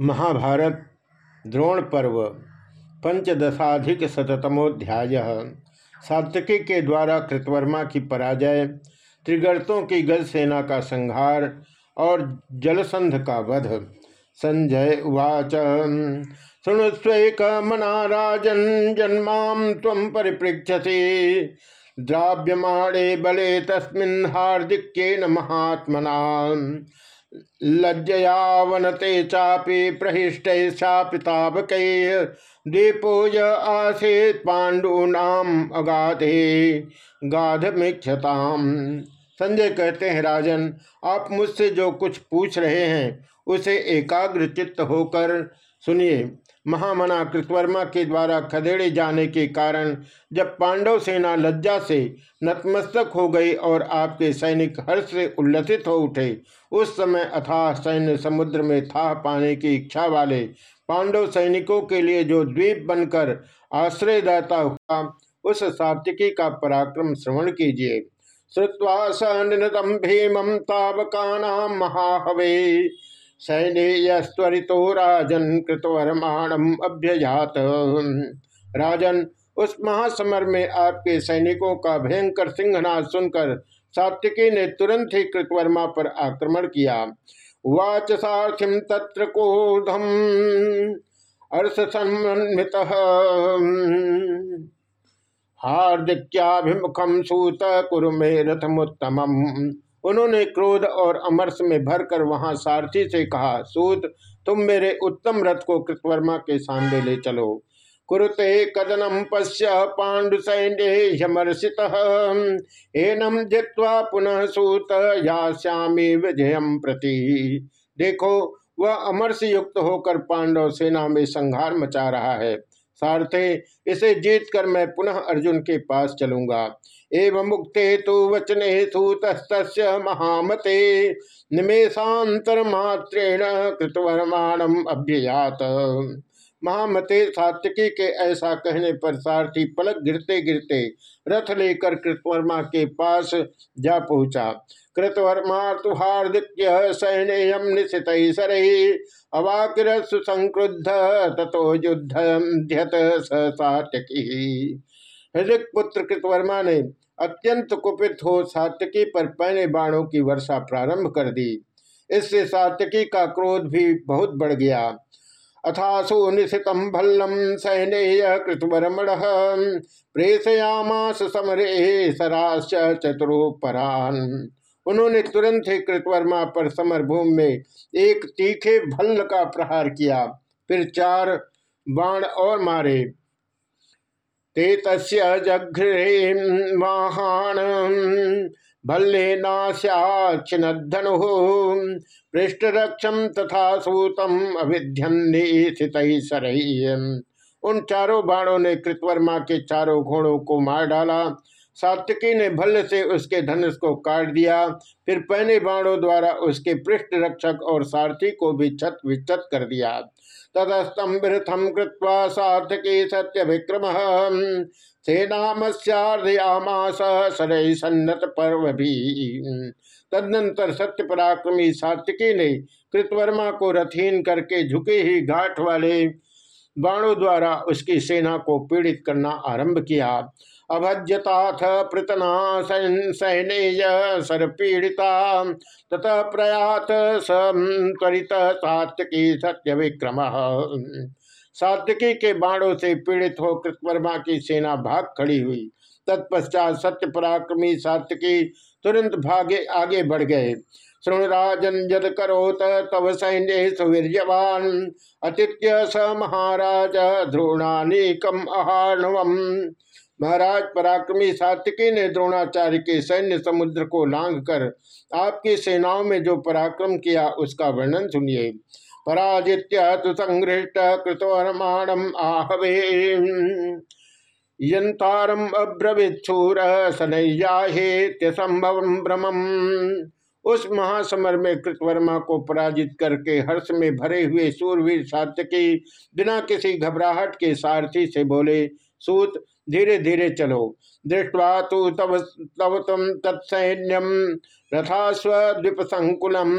महाभारत द्रोण पर्व, पंचदशाधिक शतमोध्याय सात्यकी के द्वारा कृतवर्मा की पराजय, त्रिगर्तों की गज सेना का संहार और जलसंध का वध। संजय उवाच शुणुस्वेक मना राजन जन्मा तम परिपृक्षसे द्राव्यमाणे बले तस्मिन् हार्दिक्येन महात्मना। लज्जया वनते चापि प्रहिष्ट शापितावक दीपोज आसीत पांडूनाम अगाधे। गाधमिक्षताम संजय कहते हैं, राजन, आप मुझसे जो कुछ पूछ रहे हैं, उसे एकाग्र चित्त होकर सुनिए। महामना कृतवर्मा के द्वारा खदेड़े जाने के कारण जब पांडव सेना लज्जा से नतमस्तक हो गई और आपके सैनिक हर्ष से उल्लसित हो उठे, उस समय अथाह सैन्य समुद्र में था पाने की इच्छा वाले पांडव सैनिकों के लिए जो द्वीप बनकर आश्रयदाता हुआ, उस सात्विकी का पराक्रम श्रवण कीजिए। श्रुवा स निनतम भीमं तावका महाहवे। सैन्यस्वरितो राजन कृतवर्माणम अभ्यजात राजन, उस महासमर में आपके सैनिकों का भयंकर सिंहनाद सुनकर सात्विकी ने तुरंत ही कृतवर्मा पर आक्रमण किया। वाच साथिम तत्र कोधम अर्थ सम्मित हार्दिक्याभिमुखम सूत कुरुमे रथमुत्तम उन्होंने क्रोध और अमरस में भरकर वहाँ सारथी से कहा, सूत, तुम मेरे उत्तम रथ को कृतवर्मा के सामने ले चलो। कुरुते कदनम पश्य पांडु सैन्यमर्षित एनम जित्वा पुनः सूत, यास्यामी विजय प्रति। देखो, वह अमरस युक्त होकर पांडव सेना में संहार मचा रहा है। सारथे, इसे जीत कर मैं पुनः अर्जुन के पास चलूँगा। एवं मुक्ते तो वचने सूत महामते। निमेशांतर मात्रेण कृतवर्माणम अभ्ययात। महामते सात्यकी के ऐसा कहने पर सारथी पलक गिरते गिरते रथ लेकर कृतवर्मा के पास जा पहुँचा। कृतवर्मा तो हार्दिक्य सैन्यम निशित अवाकिर सुसंक्रुद्ध तथो युद्ध सात्यकी हृदय पुत्र कृतवर्मा ने अत्यंत कुपित हो सात्यकी पर पहने बाणों की वर्षा प्रारंभ कर दी। इससे सात्यकी का क्रोध भी बहुत बढ़ गया। अथासु निशितम भल्लम सैन्य कृतवरमण प्रेषयामास समरे सराश्च चतुरोपरान। उन्होंने तुरंत ही कृतवर्मा पर समर भूमि में एक तीखे भल्ल का प्रहार किया। फिर चार बाण और मारे। ते तस्य जघ्रे भल्लेनाश्याचिनधनु पृष्ठरक्षम तथा सूतम अभिध्यन्नित उन चारों बाणों ने कृतवर्मा के चारों घोड़ों को मार डाला। सात्विकी ने भल्ल से उसके धनुष को काट दिया। फिर पहने बाणों द्वारा उसके पृष्ठ रक्षक और सारथी को भी छत विचत कर दिया। तदस्तंभृथम कृत्वा सार्थके सत्य विक्रम सेनामस्यार्धयामास सन्नत पर्व भी तदनंतर सत्य पराक्रमी सात्विकी ने कृतवर्मा को रथहीन करके झुके ही घाट वाले बाणों द्वारा उसकी सेना को पीड़ित करना आरंभ किया। अभज्यताथ पृतना सैनेय सरपीड़िता ततः प्रयात सरित सात्यकी सत्य विक्रम सात्यकी के बाणों से पीड़ित हो कृतवर्मा की सेना भाग खड़ी हुई। तत्पश्चात सत्य पराक्रमी सात्यकी तुरंत भागे, आगे बढ़ गए। शृणुराजन जद करोत, तव सैन्य सुवीर्यवान। अतिथ्य स महाराज ध्रुणानीकम अहाणवम महाराज पराक्रमी सात्विकी ने द्रोणाचार्य के सैन्य समुद्र को लांग कर आपकी सेनाओं में जो पराक्रम किया, उसका वर्णन सुनिए। पराजित्य तु संघृष्ट आहवे। यंतारम अब्रविच्छूर सनैयाहेत्य संभव उस महासमर में कृतवर्मा को पराजित करके हर्ष में भरे हुए सूरवीर सात्यकी बिना किसी घबराहट के सारथी से बोले, सूत धीरे धीरे चलो। दृष्टवा तो तव तव तम तत्सैन्यम रथास्वद्वीप संकुलम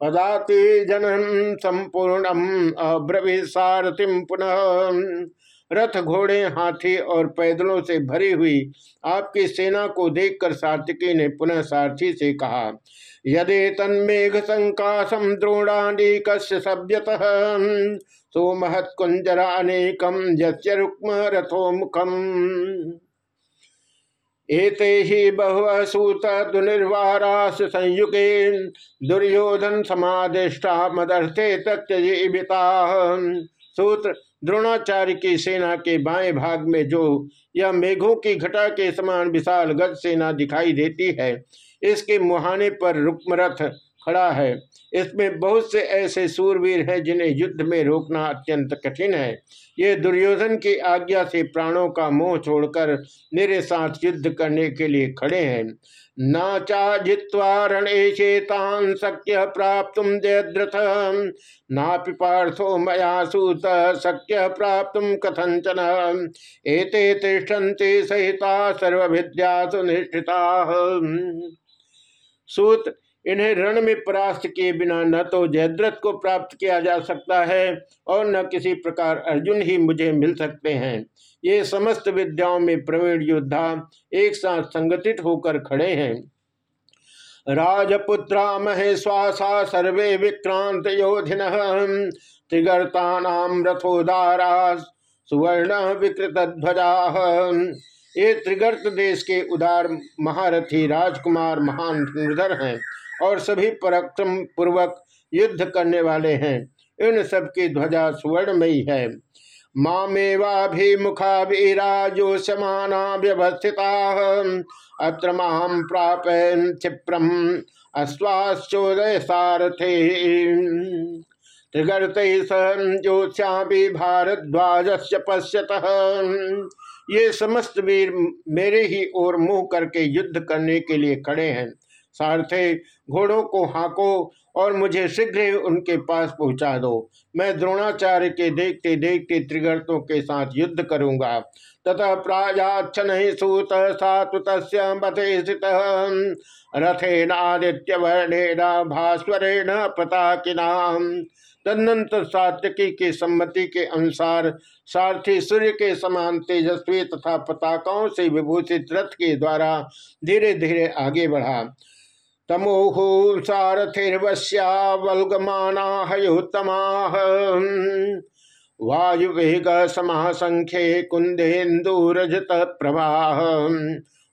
पदाति जनम संपूर्णम अब्रवी पुनः। रथ घोड़े, हाथी और पैदलों से भरी हुई आपकी सेना को देखकर सात्विकी ने पुनः सारथी से कहा यदि तन्मेघ संकाशम द्रोणानीक सभ्यत। सो महत्कुंजरानेकम यस्य रुक्म रथो मुखम एते ही बहु सूत दुर्निर्वारास संयुगे दुर्योधन समादिष्टा मदर्थे तक्जीविता सूत्र द्रोणाचार्य की सेना के बाएँ भाग में जो यह मेघों की घटा के समान विशाल गज सेना दिखाई देती है इसके मुहाने पर रुक्मरथ खड़ा है। इसमें बहुत से ऐसे सूरवीर हैं जिन्हें युद्ध में रोकना अत्यंत कठिन है। ये दुर्योधन की आज्ञा से प्राणों का मोह छोड़कर मेरे साथ युद्ध करने के लिए खड़े हैं। नाचा जित्वा रणेशेतान शक्य प्राप्त जयद्रथ ना पार्थो मया सूत शक्य प्राप्त कथंचन एते तिष्ठन्ते सहिता सर्वविद्या सुनिष्ठिता। सूत, इन्हें रण में परास्त किए बिना न तो जयद्रथ को प्राप्त किया जा सकता है और न किसी प्रकार अर्जुन ही मुझे मिल सकते हैं। ये समस्त विद्याओं में प्रवीण योद्धा एक साथ संगठित होकर खड़े हैं। राजपुत्रा महेश्वासा सर्वे विक्रांत योधिन त्रिगर्ता रथोदारा सुवर्ण विकृत ध्वजा ये त्रिगर्त देश के उदार महारथी राजकुमार महान हैं और सभी पराक्रम पूर्वक युद्ध करने वाले हैं। इन सब की ध्वजा सुवर्णमयी है। मामेवाभिमुखा वीरा जो समाना व्यवस्थिता, अत्र माम प्राप क्षिप्रम अश्वाश्चोदय सारथे त्रिगर्त सह भी भारद्वाज पश्यत। ये समस्त वीर मेरे ही ओर मुँह करके युद्ध करने के लिए खड़े हैं। सारथे, घोड़ों को हाको और मुझे शीघ्र ही उनके पास पहुँचा दो। मैं द्रोणाचार्य के देखते देखते त्रिगर्तों के साथ युद्ध करूँगा। तथा प्राजाच्छन सूत सातुत स्थित। रथेनादित्य वर्णेन भास्वरेण पताकिना तदनंतर सात्यकी की सम्मति के अनुसार सारथी सूर्य के समान तेजस्वी तथा पताकाओं से विभूषित रथ के द्वारा धीरे धीरे आगे बढ़ा। तमोहु सारथिर्वश्यावलगमाना हयोत्तमाः वायुवेग समासंख्ये कुंदेन्दुरजत प्रवाह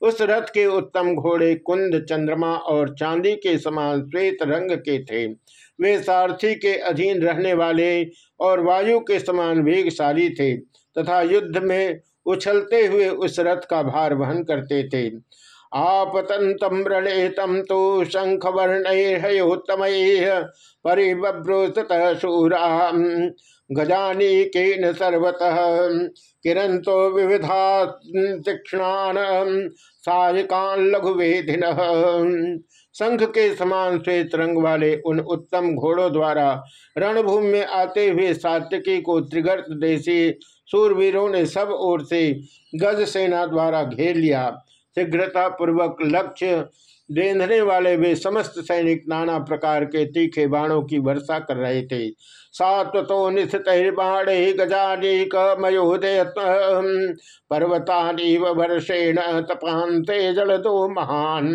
उस रथ के उत्तम घोड़े कुंद, चंद्रमा और चांदी के समान श्वेत रंग के थे। वे सारथी के अधीन रहने वाले और वायु के समान वेगशाली थे तथा युद्ध में उछलते हुए उस रथ का भार वहन करते थे। आपतंतम रणेतम तो शंख वर्णोत्तम परिब्रूत शूरा गजानी के सर्वतः? किरंतो विविधा तीक्षणान सायकान लघुवेधिन। शंख के समान श्वेत रंग वाले उन उत्तम घोड़ों द्वारा रणभूमि में आते हुए सात्यकी को त्रिगर्त देशी सूरवीरों ने सब ओर से गज सेना द्वारा घेर लिया। शीघ्रता पूर्वक लक्ष्य देंधने वाले वे समस्त सैनिक नाना प्रकार के तीखे बाणों की वर्षा कर रहे थे। सात्वतो निस्थितर्बाण गजानेक मयोदय पर्वतानीव वर्षेण तपान्ते जल दो महान।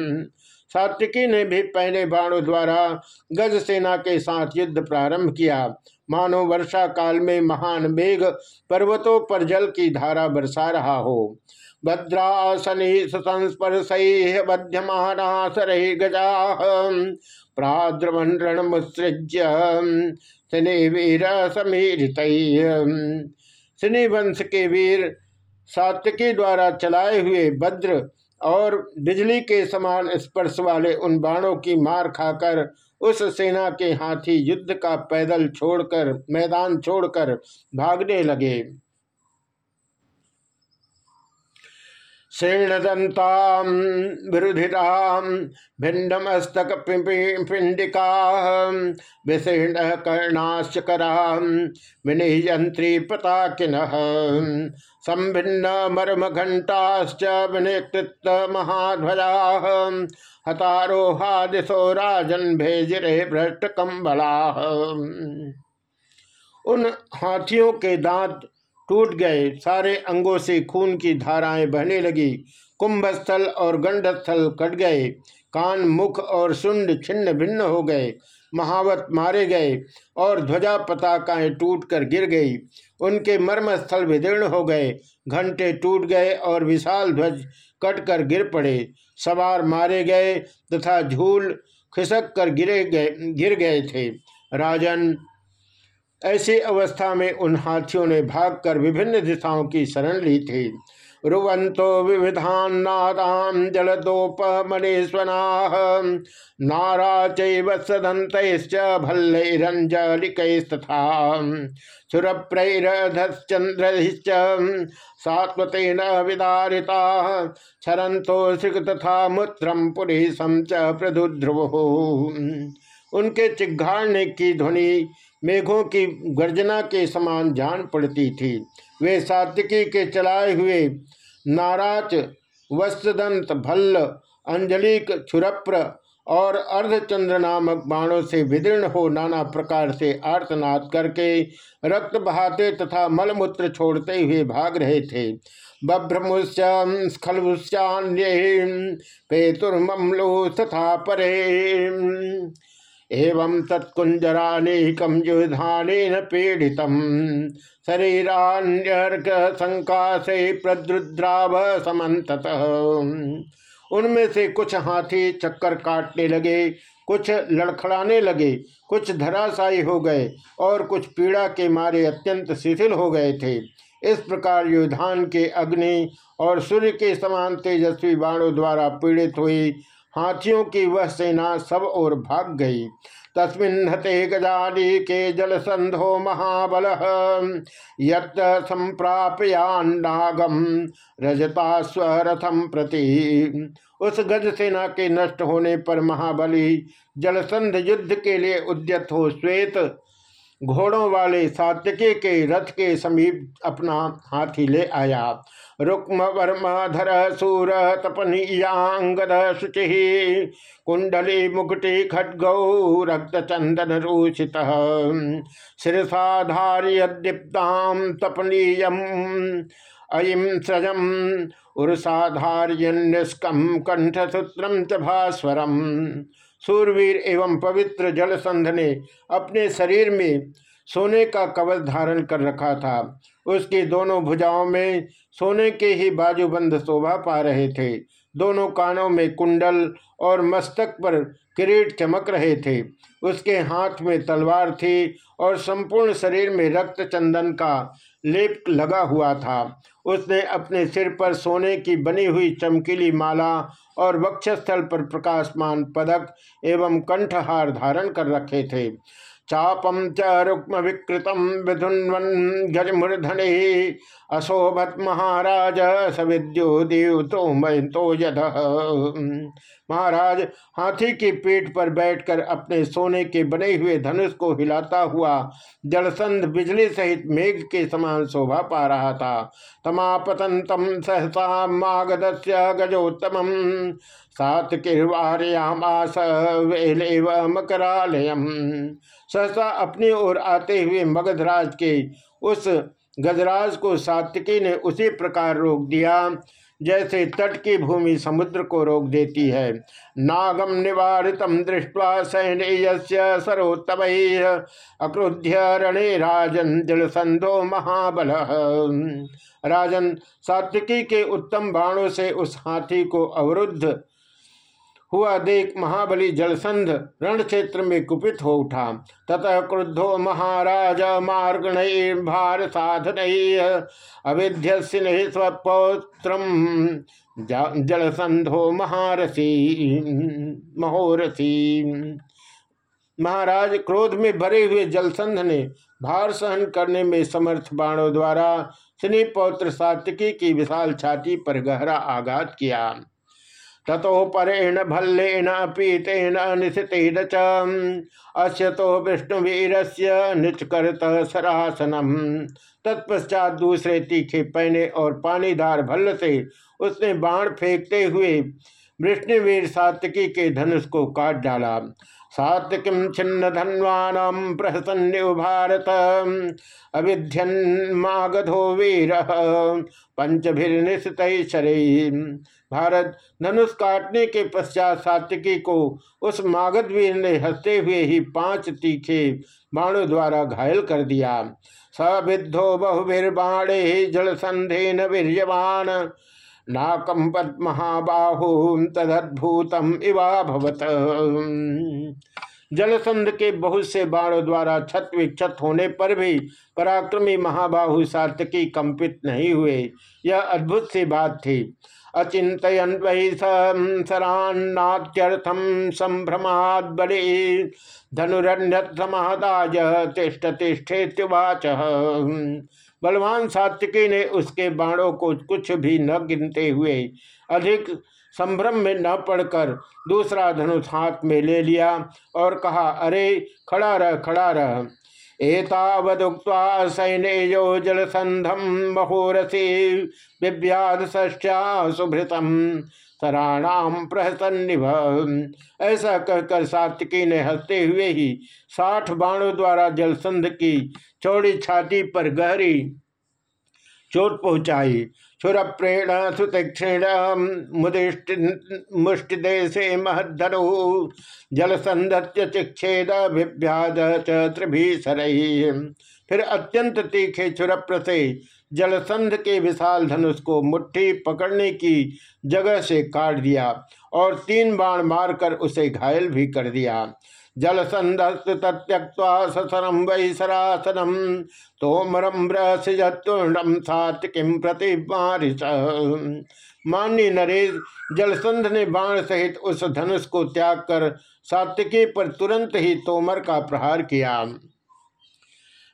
सात्विकी ने भी पहले बाणों द्वारा गज सेना के साथ युद्ध प्रारंभ किया। मानो वर्षा काल में महान मेघ पर्वतों पर जल की धारा बरसा रहा हो। भद्रासनी संस्पर्श बध्यमानासर गजा। प्राद्रवन रणमुत्सृज्य शनि वीर समीरित शनि वंश के वीर सात्यकी द्वारा चलाए हुए भद्र और बिजली के समान स्पर्श वाले उन बाणों की मार खाकर उस सेना के हाथी युद्ध का पैदल छोड़कर, मैदान छोड़कर भागने लगे। शीर्णदंतां विरुधितां भिन्नमस्तक पिंडिका विशीर्ण कर्णाश्चकरां विनियंत्री संभिन्न मर्म घंटाश्च महाध्वजा हतारोहा दिशो राजन भेजरे भ्रष्ट कम्बला उन हाथियों के दांत टूट गए। सारे अंगों से खून की धाराएँ बहने लगी। कुंभस्थल और गंडस्थल कट गए। कान, मुख और सुंड छिन्न भिन्न हो गए। महावत मारे गए और ध्वजा पताकाएँ टूट कर गिर गई। उनके मर्मस्थल विदीर्ण हो गए। घंटे टूट गए और विशाल ध्वज कट कर गिर पड़े। सवार मारे गए तथा झूल खिसक कर गिरे गए, गिर गए थे। राजन ऐसी अवस्था में उन हाथियों ने भागकर विभिन्न दिशाओं की शरण ली थी। रुवंतो विविधान नादाम जलदोपमनेश्वना नारा चदंत भल्लैरंजलिकस्तथा सुरप्रैरधश्चंद्रश्च सात्वतेन विदारिता। छरंतो श्रिक तथा मूत्रम पुरीसम च प्रदुध्रुव उनके चिघाड़ने की ध्वनि मेघों की गर्जना के समान जान पड़ती थी। वे सात्विकी के चलाए हुए नाराच वस्त्रदंत, भल्ल, अंजलिक, छुरप्र और अर्धचंद्र नामक बाणों से विदीर्ण हो नाना प्रकार से आर्तनाद करके रक्त बहाते तथा मलमूत्र छोड़ते हुए भाग रहे थे। बभ्रमुष्य, स्खलुष्यान्य पेतुर्मलो तथा परे। एवं तत्कुंजरानेकम युधान पीड़ित। शरीरान्यर्क संकाशे प्रद्रुद्राव समत उनमें से कुछ हाथी चक्कर काटने लगे, कुछ लड़खड़ाने लगे, कुछ धराशायी हो गए और कुछ पीड़ा के मारे अत्यंत शिथिल हो गए थे। इस प्रकार युधान के अग्नि और सूर्य के समान तेजस्वी बाणों द्वारा पीड़ित हुई हाथियों की वह सेना सब ओर भाग गई। तस्मिन् हते गजाली के जल संधो महाबल यत संप्रापयान्नागम रजता स्वरथम प्रति। उस गज सेना के नष्ट होने पर महाबली जलसंध युद्ध के लिए उद्यत हो श्वेत घोड़ों वाले सात्यके के रथ के समीप अपना हाथी ले आया। रुक्म वर्माधर सूर तपनीयांगद शुचि कुंडली, मुकुटी, खड्गौ रक्त चंदन रूषित शिरसाधार्यदीप्ताम तपनीयम अयिम सजम उर्साधार्यन्यस्कम कंठसूत्रम च भास्वरम। सूरवीर एवं पवित्र जलसंध ने अपने शरीर में सोने का कवच धारण कर रखा था। उसकी दोनों भुजाओं में सोने के ही बाजूबंद शोभा पा रहे थे। दोनों कानों में कुंडल और मस्तक पर किरीट चमक रहे थे। उसके हाथ में तलवार थी और संपूर्ण शरीर में रक्त चंदन का लेप लगा हुआ था। उसने अपने सिर पर सोने की बनी हुई चमकीली माला और वक्षस्थल पर प्रकाशमान पदक एवं कंठहार धारण कर रखे थे। चापम च रुक्म विकृतम विधुन्वन गजमूर्धन अशोभत महाराज सविद्यो देव तो मैं तो यद। महाराज, हाथी की पीठ पर बैठकर अपने सोने के बने हुए धनुष को हिलाता हुआ जलसंध बिजली सहित मेघ के समान शोभा पा रहा था। तमापतंतम सहसा मागध गजोत्तम सात किर्वारयामास वेलेव मकरालयम। सहसा अपनी ओर आते हुए मगधराज के उस गजराज को सात्विकी ने उसी प्रकार रोक दिया, जैसे तट की भूमि समुद्र को रोक देती है। नागम निवारितम दृष्टवा सैन्य सरोत्तम अक्रुध्य रणे राजन जलसंधो महाबल। राजन सात्विकी के उत्तम बाणों से उस हाथी को अवरुद्ध हुआ देख महाबली जलसंध रण क्षेत्र में कुपित हो उठा। ततः क्रुद्धो महाराज मार्गण भार साधन अविध्य स्वपौत्र जलसंधो महारसी, महोरसी। महाराज क्रोध में भरे हुए जलसंध ने भार सहन करने में समर्थ बाणों द्वारा स्नी पौत्र सात्विकी की विशाल छाती पर गहरा आघात किया। ततो परेण भल्लेन पीतेन निशितेन च। तो विष्णुवीर से निचकरत सरासनम। तत्पश्चात दूसरे तीखे पहने और पानीदार भल्ल से उसने बाण फेंकते हुए विष्णुवीर सातकी के धनुष को काट डाला। सात्विकीम छिन्न धन्वान प्रहसन्यु भारत। अविध्यन्मागधो वीर। पंचभिर्निशित भारत धनुष काटने के पश्चात सात्विकी को उस मागध वीर ने हँसते हुए ही पाँच तीखे बाणों द्वारा घायल कर दिया। सविद्धो बहुवीर्बाणे जल संधे न वीरवान नाकम महाबाहु तदद्भुतम इवा भवत। जलसंध के बहुत से बाणों द्वारा छत विक्षत होने पर भी पराक्रमी महाबाहु सातकी कंपित नहीं हुए। यह अद्भुत सी बात थी। अचिंतन वही सरान्नात्यर्थम संभ्रमाद बड़े धनुरण्यमादाय तिष्ठ तिष्ठेत्युवाच बलवान सात्विकी ने उसके बाणों को कुछ भी न गिनते हुए अधिक संभ्रम में न पड़कर दूसरा धनुष हाथ में ले लिया और कहा, अरे, खड़ा रह खड़ा रह। एतावदुक्त्वा सैन्यो जलसंधम महोरसी विव्याध सुभृतम सराणाम प्रहसन्निभ। ऐसा कहकर सात्विकी ने हँसते हुए ही साठ बाणों द्वारा जलसंध की चौड़ी छाती पर गहरी चोट पहुंचाई। सुरप्रेण, सुतीक्षण मुष्टिदेशे महधनु जलसंधत्य चिक्षेद, विभ्याद त्रिभीसर। फिर अत्यंत तीखे छुरप्र से जलसंध के विशाल धनुष को मुट्ठी पकड़ने की जगह से काट दिया और तीन बाण मारकर उसे घायल भी कर दिया। जलसंधस्तु तत्यक्वा ससरम वै सरासनम तोमरम ब्रसजतुर्णम सात्विकीम प्रति मान्य नरेश, जलसंध ने बाण सहित उस धनुष को त्याग कर सात्विकी पर तुरंत ही तोमर का प्रहार किया।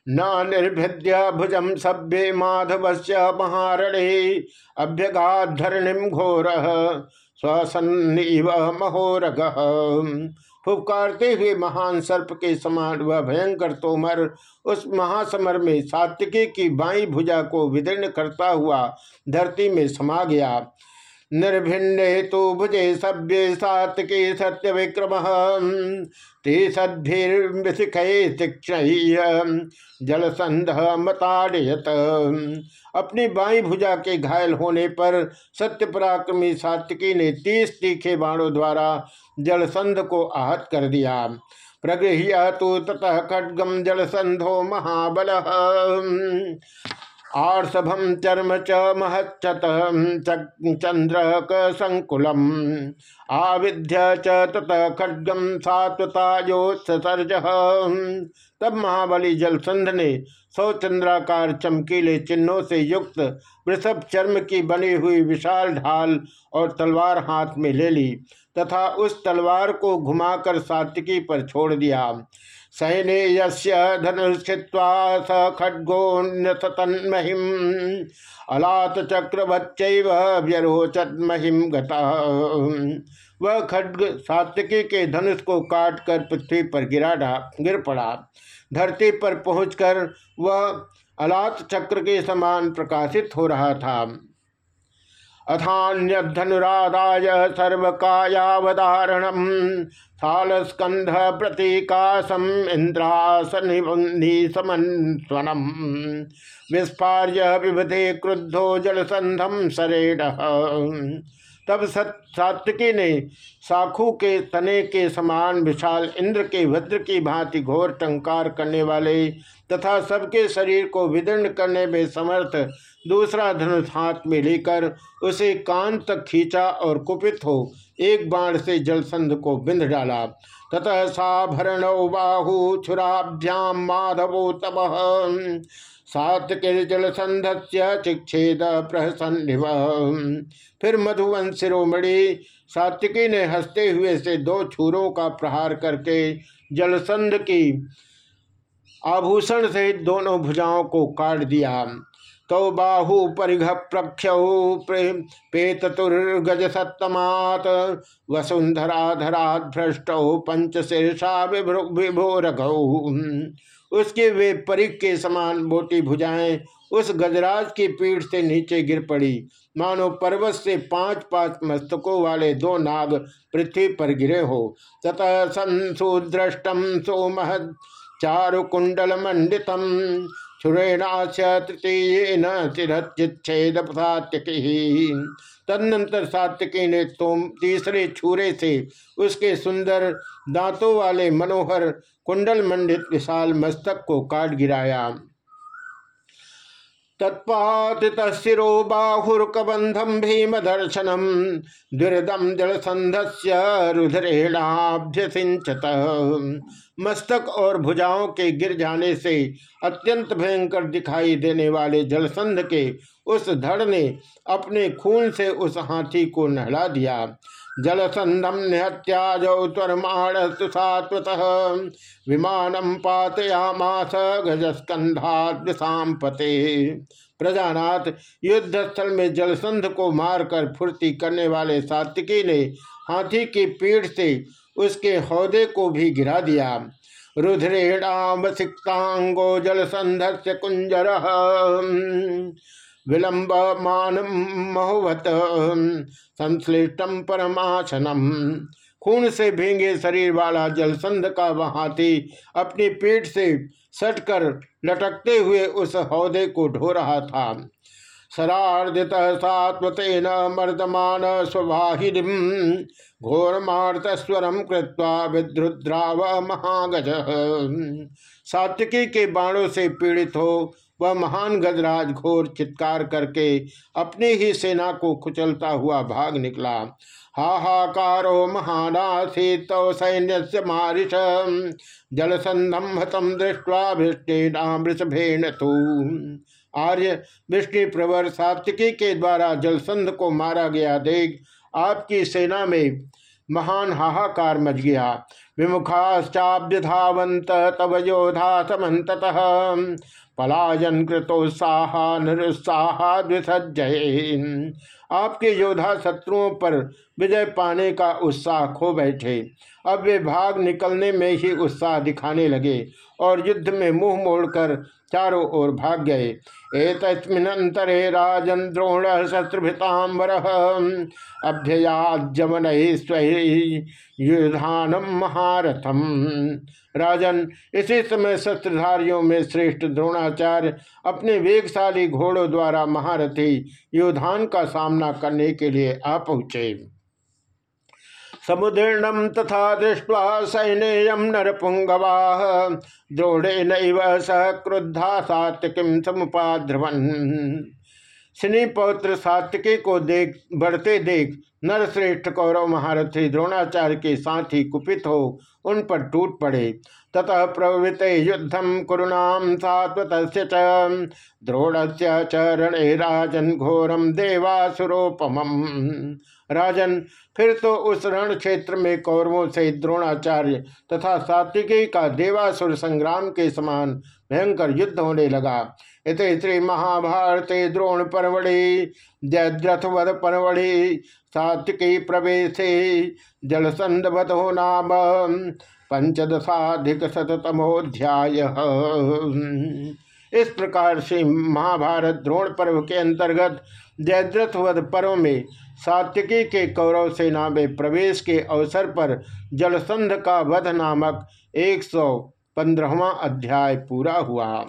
न निर्भिद्य भुजम सभ्य माधवस्य महारणे अभ्यगाधरणिम घोर स्वसन्नीव महोरग। फुफकारते हुए महान सर्प के समान वह भयंकर तोमर उस महासमर में सात्विकी की बाई भुजा को विदीर्ण करता हुआ धरती में समा गया। निर्भिन्ने तो भुजे सभ्य सात्विकी सत्य विक्रम ते तीसद्भिर्विशिख तीक्षण जलसंध मताड़यत। अपनी बाई भुजा के घायल होने पर सत्य पराक्रमी सात्विकी ने तीस तीखे बाणों द्वारा जलसंध को आहत कर दिया। प्रगृह्य तो ततः खड्गम जलसंधो महाबल। आर्षभम चर्म च महच्चत चंद्र संकुलम। आविध्य च तत खड्गम सात्वतायोत्सर्ज तब महाबली जलसंध ने सौ चंद्राकार चमकीले चिन्हों से युक्त वृषभ चर्म की बनी हुई विशाल ढाल और तलवार हाथ में ले ली, तथा उस तलवार को घुमाकर सात्विकी पर छोड़ दिया। सैने यनुष्ठित्वा स खड्गोन्यतन्महिम अलात चक्रवच्च व्यरोचत महिम गता। वह खड्ग सात्विकी के धनुष को काट कर पृथ्वी पर गिरा गिर पड़ा। धरती पर पहुंचकर वह अलात चक्र के समान प्रकाशित हो रहा था। अथान्यधनुराधाय सर्वकायावधारणम सालस्कंध प्रतीकाशम इंद्रासनिसमन्वनम विस्फार्य विभते क्रुद्धो जलसंधम सरेण तब सात्विकी ने साखू के तने के समान विशाल इंद्र के वज्र की भांति घोर टंकार करने वाले तथा सबके शरीर को विदीर्ण करने में समर्थ दूसरा धनुष हाथ में लेकर उसे कान तक खींचा और कुपित हो एक बाण से जलसंध को बिंद डाला। ततः साभरण बाहु छुराभ्याम माधवो तम। सात्किर्जल संधस्य चिक्षेद प्रहसन फिर मधुवन शिरोमणि सात्विकी ने हँसते हुए से दो छुरों का प्रहार करके जलसंध की आभूषण सहित दोनों भुजाओं को काट दिया। तो बाहु परिघ प्रख्य पेतुर्गज सत्तमात वसुंधराधरात भ्रष्ट पंचशीर्षा विभो रघु उसके वे परिक के समान मोटी भुजाएँ उस गजराज की पीठ से नीचे गिर पड़ी। मानो पर्वत से पाँच पाँच मस्तकों वाले दो नाग पृथ्वी पर गिरे हो। ततः संसुद्रष्टम सोमह चारु कुंडल मंडितम तृतीय तदनंतर सात्यकी ने तुम तीसरे छूरे से उसके सुंदर दांतों वाले मनोहर कुंडल मंडित विशाल मस्तक को काट गिराया। तत्पातिशिरो बाहुर्कबंधम भीम दर्शनम दुर्दम जलसंधस्य रुद्रेणाभ्यसिंचत मस्तक और भुजाओं के गिर जाने से अत्यंत भयंकर दिखाई देने वाले जलसंध के उस धड़ ने अपने खून से उस हाथी को नहला दिया। जलसंधम निहत्याजौ त्वरमाणस्तु सात्वत विमानम पातयामास गजस्कंधादिशाम पते प्रजानाथ युद्ध स्थल में जलसंध को मारकर फुर्ती करने वाले सात्विकी ने हाथी की पीठ से उसके हौदे को भी गिरा दिया। रुद्रेणाम सिक्तांगो जलसंधस्य कुंजर। विलंब मान महोवत संश्लिष्टम परमाशनम खून से भींगे शरीर वाला जलसंध का वहाती अपनी पीठ से सटकर लटकते हुए उस हौदे को ढो रहा था। सरार्दित सात्वतेन मर्दमान स्ववाहिनी घोरमार्तस्वरम कृत्वा विद्रुद्राव महागज। सात्विकी के बाणों से पीड़ित हो वह महान गजराज घोर चित्कार करके अपनी ही सेना को कुचलता हुआ भाग निकला। हाहाकारो महानासी तो सैन्य मारिश जलसंधम हतम दृष्टि तू आर्य विष्णु प्रवर सात्विकी के द्वारा जलसंध को मारा गया देख आपकी सेना में महान हाहाकार मच गया। विमुखाश्चाब्य धावंत तब योधा समत पलायन कृतोत्साह निरुत्साह आपके योद्धा शत्रुओं पर विजय पाने का उत्साह खो बैठे। अब वे भाग निकलने में ही उत्साह दिखाने लगे और युद्ध में मुँह मोड़कर चारों ओर भाग गए। एतस्मिनंतरे राजन द्रोण शस्त्रभितांबर अभ्ययाजमन युधानम महारथम। राजन, इसी समय शस्त्रधारियों में श्रेष्ठ द्रोणाचार्य अपने वेगशाली घोड़ों द्वारा महारथी युधान का सामना करने के लिए आ पहुँचे। समुदीर्णम तथा दृष्ट्वा सैन्यम नरपुंगवा द्रोणे नव सह क्रुद्धा सात्विकीम समुपाध्रवन सिनी पौत्र सात्विकी को देख, बढ़ते देख, नरश्रेष्ठ कौरव महारथी द्रोणाचार्य के साथ ही कुपित हो, उन पर टूट पड़े। ततः प्रवृत युद्धम कुरुणाम सात्वत द्रोण से चरणे राजन घोरम देवासुरोपम राजन, फिर तो उस रण क्षेत्र में कौरवों से द्रोणाचार्य तथा सात्विकी का देवासुर संग्राम के समान भयंकर युद्ध होने लगा। इत श्री महाभारत द्रोण परवड़ी जयद्रथवध परवड़ी सात्विकी प्रवेश जलसंधो नाम पंचदशाधिक शतमोध्याय इस प्रकार से महाभारत द्रोण पर्व के अंतर्गत जयद्रथ वध पर्व में सात्यकी के कौरव सेना में प्रवेश के अवसर पर जलसंध का वध नामक एक सौ पंद्रहवा अध्याय पूरा हुआ।